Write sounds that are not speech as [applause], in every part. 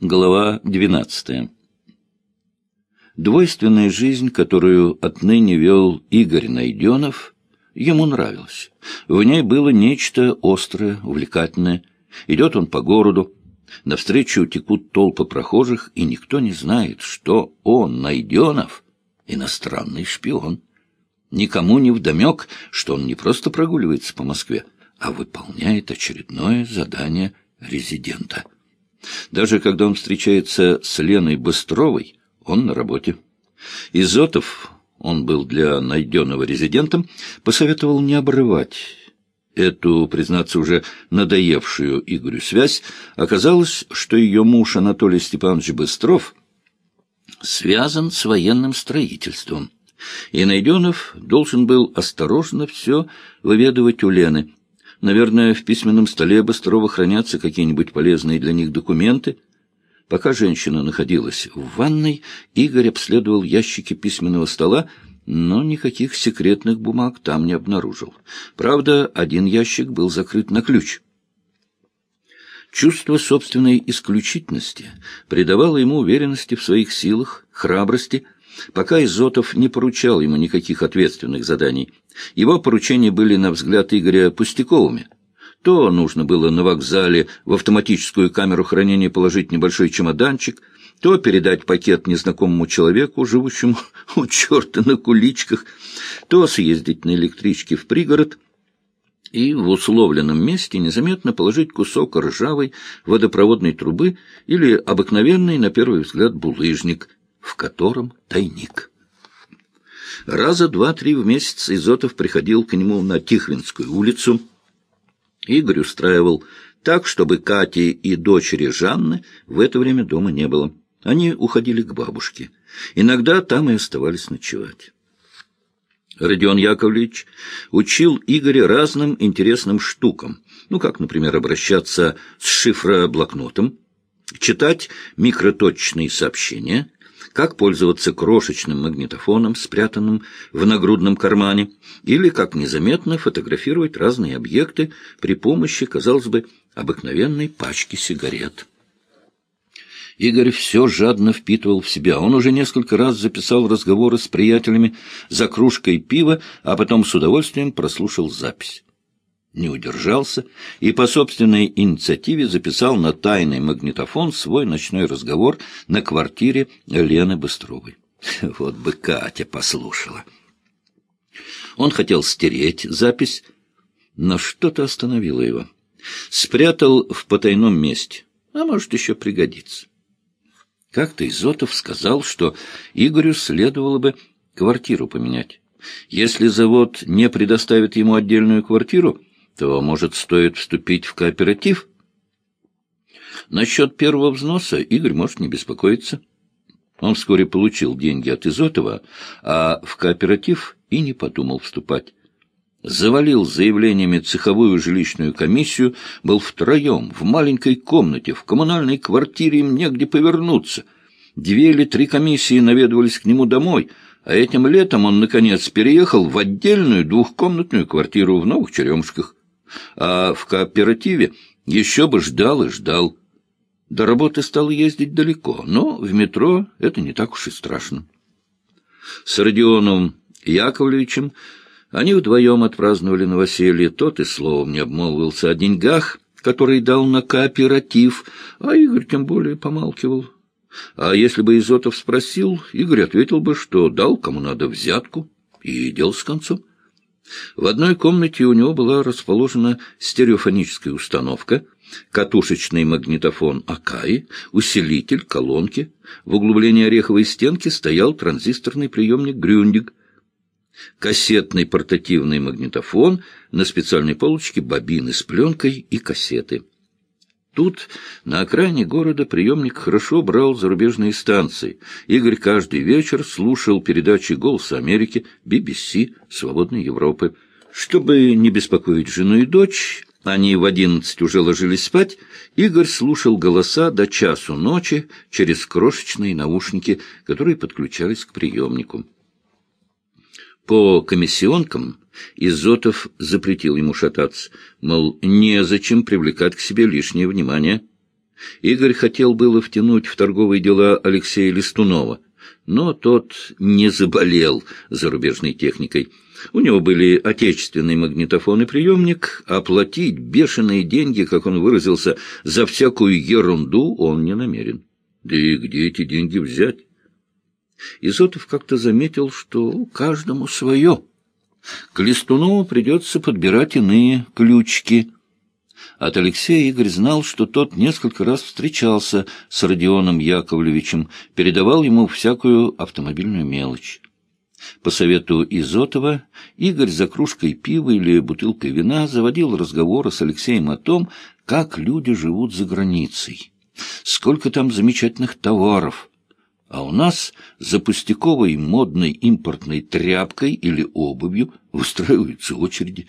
Глава 12. Двойственная жизнь, которую отныне вел Игорь Найденов, ему нравилась. В ней было нечто острое, увлекательное. Идет он по городу, навстречу текут толпы прохожих, и никто не знает, что он, Найденов, иностранный шпион. Никому не вдомек, что он не просто прогуливается по Москве, а выполняет очередное задание резидента. Даже когда он встречается с Леной Быстровой, он на работе. Изотов, он был для найденного резидентом, посоветовал не обрывать эту, признаться, уже надоевшую Игорю связь. Оказалось, что ее муж Анатолий Степанович Быстров связан с военным строительством. И Найденов должен был осторожно все выведывать у Лены — Наверное, в письменном столе Быстрова хранятся какие-нибудь полезные для них документы. Пока женщина находилась в ванной, Игорь обследовал ящики письменного стола, но никаких секретных бумаг там не обнаружил. Правда, один ящик был закрыт на ключ. Чувство собственной исключительности придавало ему уверенности в своих силах, храбрости, пока Изотов не поручал ему никаких ответственных заданий — его поручения были, на взгляд Игоря, пустяковыми. То нужно было на вокзале в автоматическую камеру хранения положить небольшой чемоданчик, то передать пакет незнакомому человеку, живущему у черта на куличках, то съездить на электричке в пригород и в условленном месте незаметно положить кусок ржавой водопроводной трубы или обыкновенный, на первый взгляд, булыжник, в котором тайник. Раза два-три в месяц Изотов приходил к нему на Тихвинскую улицу. Игорь устраивал так, чтобы Кати и дочери Жанны в это время дома не было. Они уходили к бабушке. Иногда там и оставались ночевать. Родион Яковлевич учил Игоря разным интересным штукам, ну, как, например, обращаться с шифроблокнотом, читать микроточные сообщения, как пользоваться крошечным магнитофоном, спрятанным в нагрудном кармане, или как незаметно фотографировать разные объекты при помощи, казалось бы, обыкновенной пачки сигарет. Игорь все жадно впитывал в себя. Он уже несколько раз записал разговоры с приятелями за кружкой пива, а потом с удовольствием прослушал запись не удержался и по собственной инициативе записал на тайный магнитофон свой ночной разговор на квартире Лены Быстровой. [laughs] Вот бы Катя послушала. Он хотел стереть запись, но что-то остановило его. Спрятал в потайном месте, а может, еще пригодится. Как-то Изотов сказал, что Игорю следовало бы квартиру поменять. Если завод не предоставит ему отдельную квартиру, то, может, стоит вступить в кооператив? Насчет первого взноса Игорь может не беспокоиться. Он вскоре получил деньги от Изотова, а в кооператив и не подумал вступать. Завалил заявлениями цеховую жилищную комиссию, был втроем, в маленькой комнате, в коммунальной квартире им негде повернуться. Две или три комиссии наведывались к нему домой, а этим летом он, наконец, переехал в отдельную двухкомнатную квартиру в Новых Черемушках а в кооперативе еще бы ждал и ждал. До работы стал ездить далеко, но в метро это не так уж и страшно. С Родионом Яковлевичем они вдвоем отпраздновали новоселье. Тот и словом не обмолвился о деньгах, которые дал на кооператив, а Игорь тем более помалкивал. А если бы Изотов спросил, Игорь ответил бы, что дал кому надо взятку, и дел с концом. В одной комнате у него была расположена стереофоническая установка, катушечный магнитофон Акаи, усилитель, колонки. В углублении ореховой стенки стоял транзисторный приемник Грюндик, кассетный портативный магнитофон, на специальной полочке бобины с пленкой и кассеты. Тут, на окраине города, приемник хорошо брал зарубежные станции. Игорь каждый вечер слушал передачи «Голоса Америки», BBC, «Свободной Европы». Чтобы не беспокоить жену и дочь, они в одиннадцать уже ложились спать, Игорь слушал голоса до часу ночи через крошечные наушники, которые подключались к приемнику. По комиссионкам Изотов запретил ему шататься, мол, незачем привлекать к себе лишнее внимание. Игорь хотел было втянуть в торговые дела Алексея Листунова, но тот не заболел зарубежной техникой. У него были отечественный магнитофон и приемник, а платить бешеные деньги, как он выразился, за всякую ерунду он не намерен. Да и где эти деньги взять? Изотов как-то заметил, что каждому свое. К Листунову придется подбирать иные ключики. От Алексея Игорь знал, что тот несколько раз встречался с Родионом Яковлевичем, передавал ему всякую автомобильную мелочь. По совету Изотова Игорь за кружкой пива или бутылкой вина заводил разговоры с Алексеем о том, как люди живут за границей, сколько там замечательных товаров, а у нас за пустяковой модной импортной тряпкой или обувью выстраиваются очереди.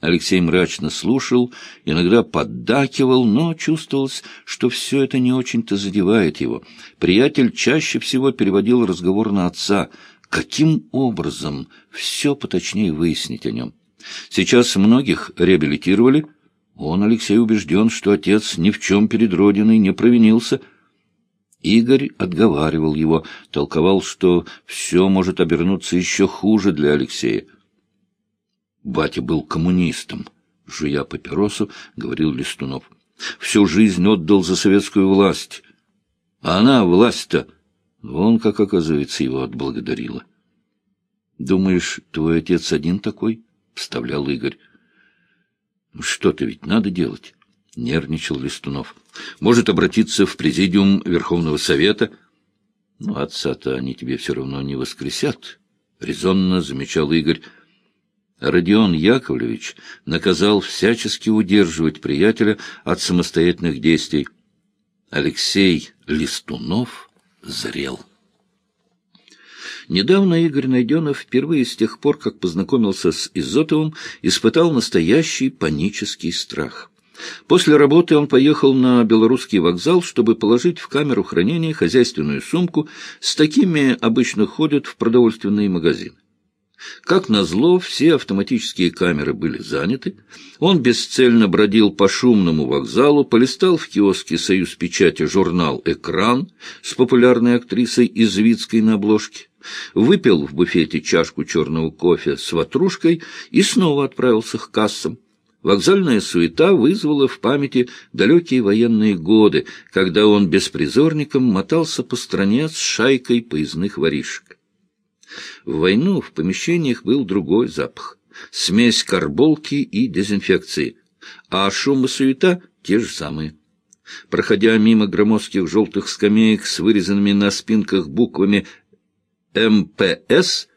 Алексей мрачно слушал, иногда поддакивал, но чувствовалось, что все это не очень-то задевает его. Приятель чаще всего переводил разговор на отца — Каким образом все поточнее выяснить о нем? Сейчас многих реабилитировали. Он, Алексей, убежден, что отец ни в чем перед Родиной не провинился. Игорь отговаривал его, толковал, что все может обернуться еще хуже для Алексея. Батя был коммунистом, жуя папиросу, говорил Листунов. Всю жизнь отдал за советскую власть. А она, власть-то, Вон как, оказывается, его отблагодарила. — Думаешь, твой отец один такой? — вставлял Игорь. «Ну, — Что-то ведь надо делать, — нервничал Листунов. — Может обратиться в президиум Верховного Совета. — Ну, отца-то они тебе все равно не воскресят, — резонно замечал Игорь. Родион Яковлевич наказал всячески удерживать приятеля от самостоятельных действий. Алексей Листунов зрел. Недавно Игорь Найденов впервые с тех пор, как познакомился с Изотовым, испытал настоящий панический страх. После работы он поехал на белорусский вокзал, чтобы положить в камеру хранения хозяйственную сумку. С такими обычно ходят в продовольственные магазины. Как назло, все автоматические камеры были заняты. Он бесцельно бродил по шумному вокзалу, полистал в киоске «Союз печати» журнал «Экран» с популярной актрисой Извицкой на обложке, выпил в буфете чашку черного кофе с ватрушкой и снова отправился к кассам. Вокзальная суета вызвала в памяти далекие военные годы, когда он беспризорником мотался по стране с шайкой поездных воришек. В войну в помещениях был другой запах. Смесь карболки и дезинфекции. А шум и суета — те же самые. Проходя мимо громоздких желтых скамеек с вырезанными на спинках буквами «МПС»,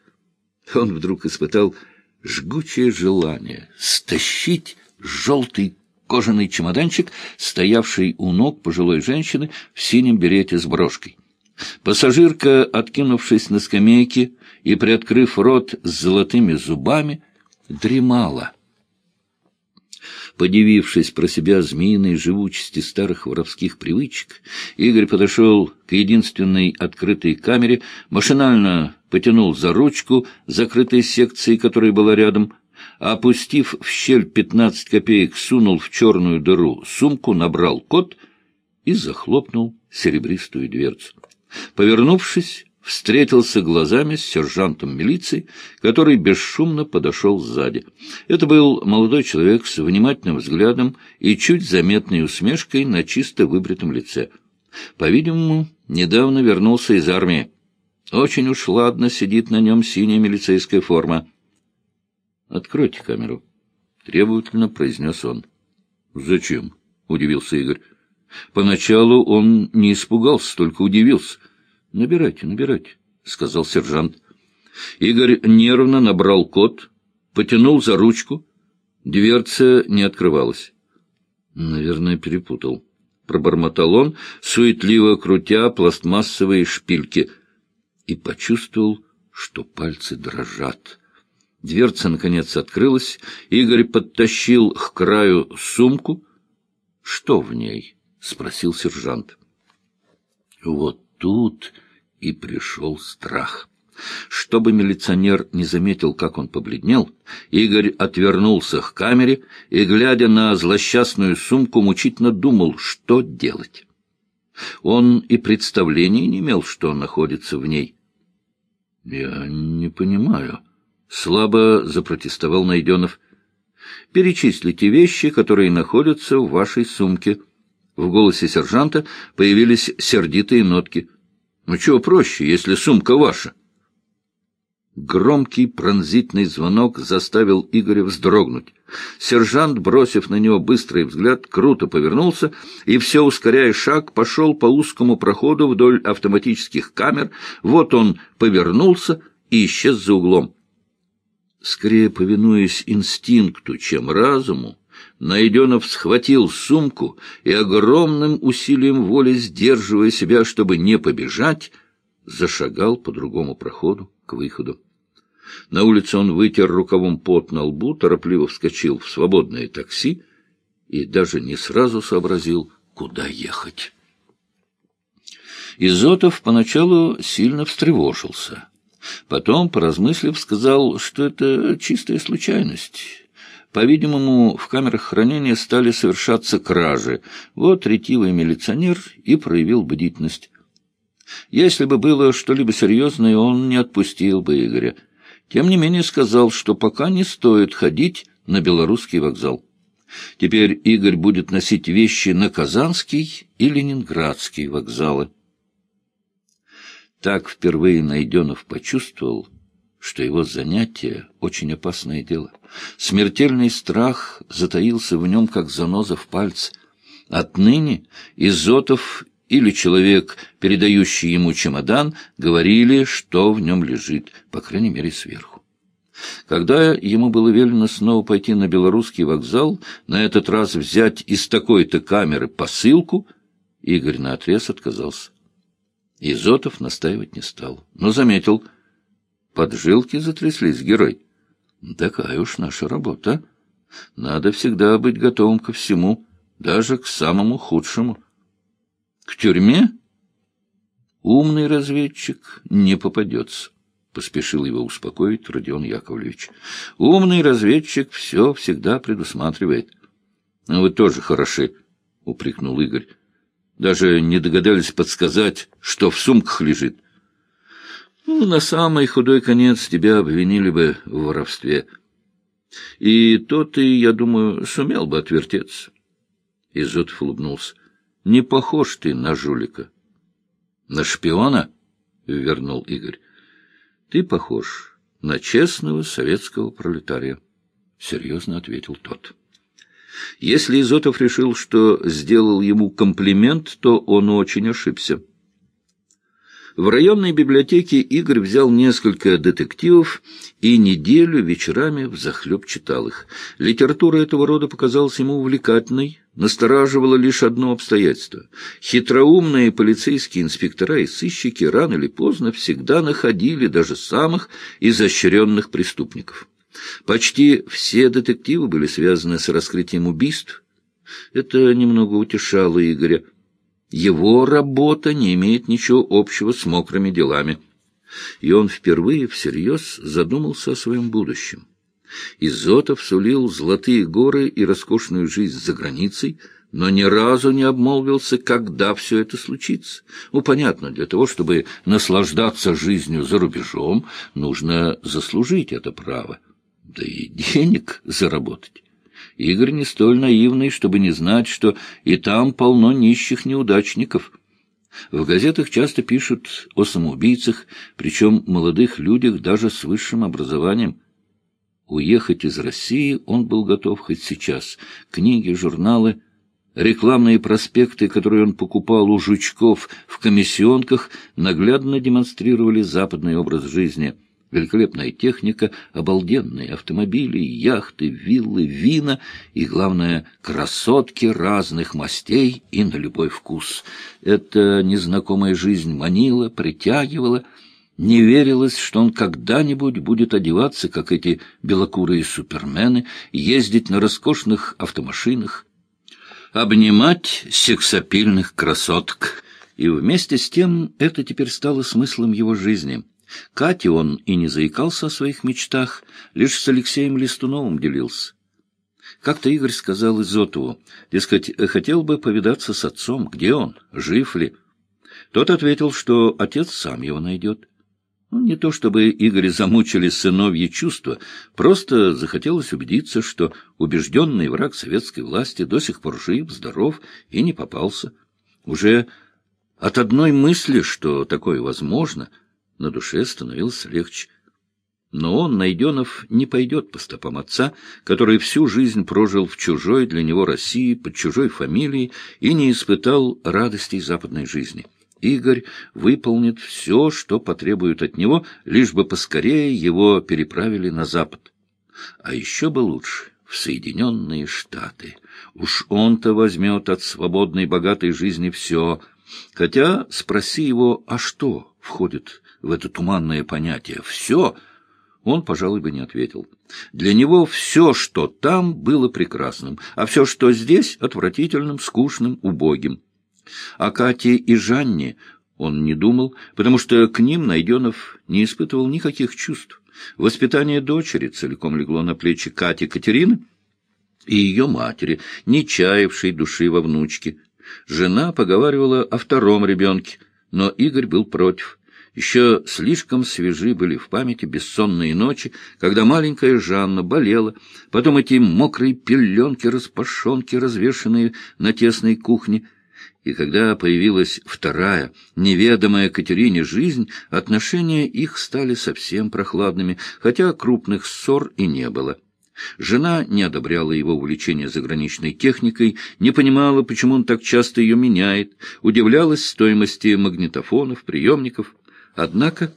он вдруг испытал жгучее желание стащить желтый кожаный чемоданчик, стоявший у ног пожилой женщины в синем берете с брошкой. Пассажирка, откинувшись на скамейке и приоткрыв рот с золотыми зубами, дремала. Подивившись про себя змеиной живучести старых воровских привычек, Игорь подошел к единственной открытой камере, машинально потянул за ручку закрытой секции, которая была рядом, опустив в щель пятнадцать копеек, сунул в черную дыру сумку, набрал код и захлопнул серебристую дверцу. Повернувшись, встретился глазами с сержантом милиции, который бесшумно подошел сзади. Это был молодой человек с внимательным взглядом и чуть заметной усмешкой на чисто выбритом лице. По-видимому, недавно вернулся из армии. Очень уж ладно сидит на нем синяя милицейская форма. — Откройте камеру, — требовательно произнес он. — Зачем? — удивился Игорь. Поначалу он не испугался, только удивился. — Набирайте, набирайте, — сказал сержант. Игорь нервно набрал код, потянул за ручку. Дверца не открывалась. — Наверное, перепутал. Пробормотал он, суетливо крутя пластмассовые шпильки, и почувствовал, что пальцы дрожат. Дверца, наконец, открылась. Игорь подтащил к краю сумку. Что в ней? — спросил сержант. Вот тут и пришел страх. Чтобы милиционер не заметил, как он побледнел, Игорь отвернулся к камере и, глядя на злосчастную сумку, мучительно думал, что делать. Он и представления не имел, что находится в ней. — Я не понимаю, — слабо запротестовал Найденов. — Перечислите вещи, которые находятся в вашей сумке. В голосе сержанта появились сердитые нотки. — Ну, чего проще, если сумка ваша? — Громкий пронзительный звонок заставил Игоря вздрогнуть. Сержант, бросив на него быстрый взгляд, круто повернулся и, все ускоряя шаг, пошел по узкому проходу вдоль автоматических камер. Вот он повернулся и исчез за углом. Скорее повинуясь инстинкту, чем разуму, Найденов схватил сумку и огромным усилием воли, сдерживая себя, чтобы не побежать, зашагал по другому проходу к выходу. На улице он вытер рукавом пот на лбу, торопливо вскочил в свободное такси и даже не сразу сообразил, куда ехать. Изотов поначалу сильно встревожился. Потом, поразмыслив, сказал, что это чистая случайность. По-видимому, в камерах хранения стали совершаться кражи. Вот ретивый милиционер и проявил бдительность. Если бы было что-либо серьезное, он не отпустил бы Игоря. Тем не менее сказал, что пока не стоит ходить на белорусский вокзал. Теперь Игорь будет носить вещи на Казанский и Ленинградский вокзалы. Так впервые Найденов почувствовал, что его занятие — очень опасное дело. Смертельный страх затаился в нем, как заноза в пальце. Отныне Изотов или человек, передающий ему чемодан, говорили, что в нем лежит, по крайней мере, сверху. Когда ему было велено снова пойти на белорусский вокзал, на этот раз взять из такой-то камеры посылку, Игорь наотрез отказался. Изотов настаивать не стал, но заметил, поджилки затряслись, герой. Такая уж наша работа. Надо всегда быть готовым ко всему, даже к самому худшему. К тюрьме? Умный разведчик не попадется, — поспешил его успокоить Родион Яковлевич. Умный разведчик все всегда предусматривает. — Ну, вы тоже хороши, — упрекнул Игорь. Даже не догадались подсказать, что в сумках лежит. Ну, на самый худой конец тебя обвинили бы в воровстве. И то ты, я думаю, сумел бы отвертеться. Изотов улыбнулся. Не похож ты на жулика. — На шпиона? — вернул Игорь. — Ты похож на честного советского пролетария, — серьезно ответил тот. Если Изотов решил, что сделал ему комплимент, то он очень ошибся. В районной библиотеке Игорь взял несколько детективов и неделю вечерами взахлеб читал их. Литература этого рода показалась ему увлекательной, настораживало лишь одно обстоятельство. Хитроумные полицейские инспектора и сыщики рано или поздно всегда находили даже самых изощренных преступников. Почти все детективы были связаны с раскрытием убийств. Это немного утешало Игоря. Его работа не имеет ничего общего с мокрыми делами. И он впервые всерьез задумался о своем будущем. Изотов сулил золотые горы и роскошную жизнь за границей, но ни разу не обмолвился, когда все это случится. Ну, понятно, для того, чтобы наслаждаться жизнью за рубежом, нужно заслужить это право, да и денег заработать. Игорь не столь наивный, чтобы не знать, что и там полно нищих неудачников. В газетах часто пишут о самоубийцах, причем молодых людях даже с высшим образованием. Уехать из России он был готов хоть сейчас. Книги, журналы, рекламные проспекты, которые он покупал у жучков в комиссионках, наглядно демонстрировали западный образ жизни – Великолепная техника, обалденные автомобили, яхты, виллы, вина и, главное, красотки разных мастей и на любой вкус. Эта незнакомая жизнь манила, притягивала, не верилось, что он когда-нибудь будет одеваться, как эти белокурые супермены, ездить на роскошных автомашинах, обнимать сексапильных красоток. И вместе с тем это теперь стало смыслом его жизни — Кате он и не заикался о своих мечтах, лишь с Алексеем Листуновым делился. Как-то Игорь сказал Изотову, дескать, хотел бы повидаться с отцом, где он, жив ли. Тот ответил, что отец сам его найдет. Ну, не то чтобы Игоря замучили сыновьи чувства, просто захотелось убедиться, что убежденный враг советской власти до сих пор жив, здоров и не попался. Уже от одной мысли, что такое возможно, на душе становилось легче. Но он, Найденов, не пойдет по стопам отца, который всю жизнь прожил в чужой для него России, под чужой фамилией и не испытал радостей западной жизни. Игорь выполнит все, что потребуют от него, лишь бы поскорее его переправили на Запад. А еще бы лучше в Соединенные Штаты. Уж он-то возьмет от свободной богатой жизни все. Хотя спроси его, а что входит в это туманное понятие «все», он, пожалуй, бы не ответил. Для него все, что там, было прекрасным, а все, что здесь, отвратительным, скучным, убогим. О Кате и Жанне он не думал, потому что к ним Найденов не испытывал никаких чувств. Воспитание дочери целиком легло на плечи Кати Катерины и ее матери, не чаявшей души во внучке. Жена поговаривала о втором ребенке, но Игорь был против. Еще слишком свежи были в памяти бессонные ночи, когда маленькая Жанна болела, потом эти мокрые пеленки-распашонки, развешанные на тесной кухне, и когда появилась вторая, неведомая Катерине жизнь, отношения их стали совсем прохладными, хотя крупных ссор и не было. Жена не одобряла его увлечение заграничной техникой, не понимала, почему он так часто ее меняет, удивлялась стоимости магнитофонов, приемников. Однако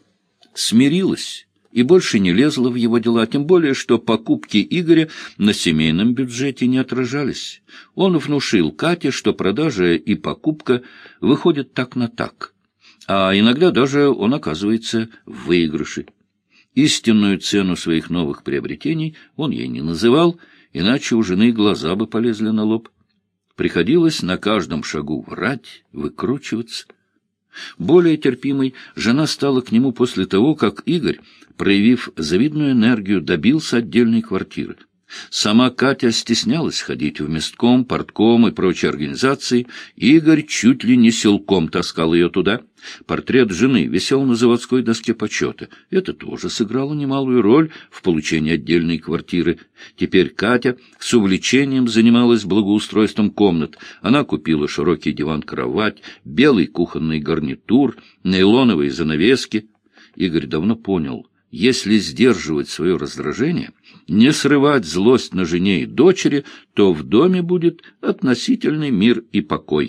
смирилась и больше не лезла в его дела, тем более, что покупки Игоря на семейном бюджете не отражались. Он внушил Кате, что продажа и покупка выходят так на так, а иногда даже он оказывается в выигрыше. Истинную цену своих новых приобретений он ей не называл, иначе у жены глаза бы полезли на лоб. Приходилось на каждом шагу врать, выкручиваться. Более терпимой жена стала к нему после того, как Игорь, проявив завидную энергию, добился отдельной квартиры. Сама Катя стеснялась ходить в местком, портком и прочие организации. Игорь чуть ли не силком таскал ее туда. Портрет жены висел на заводской доске почета. Это тоже сыграло немалую роль в получении отдельной квартиры. Теперь Катя с увлечением занималась благоустройством комнат. Она купила широкий диван-кровать, белый кухонный гарнитур, нейлоновые занавески. Игорь давно понял — если сдерживать свое раздражение, не срывать злость на жене и дочери, то в доме будет относительный мир и покой.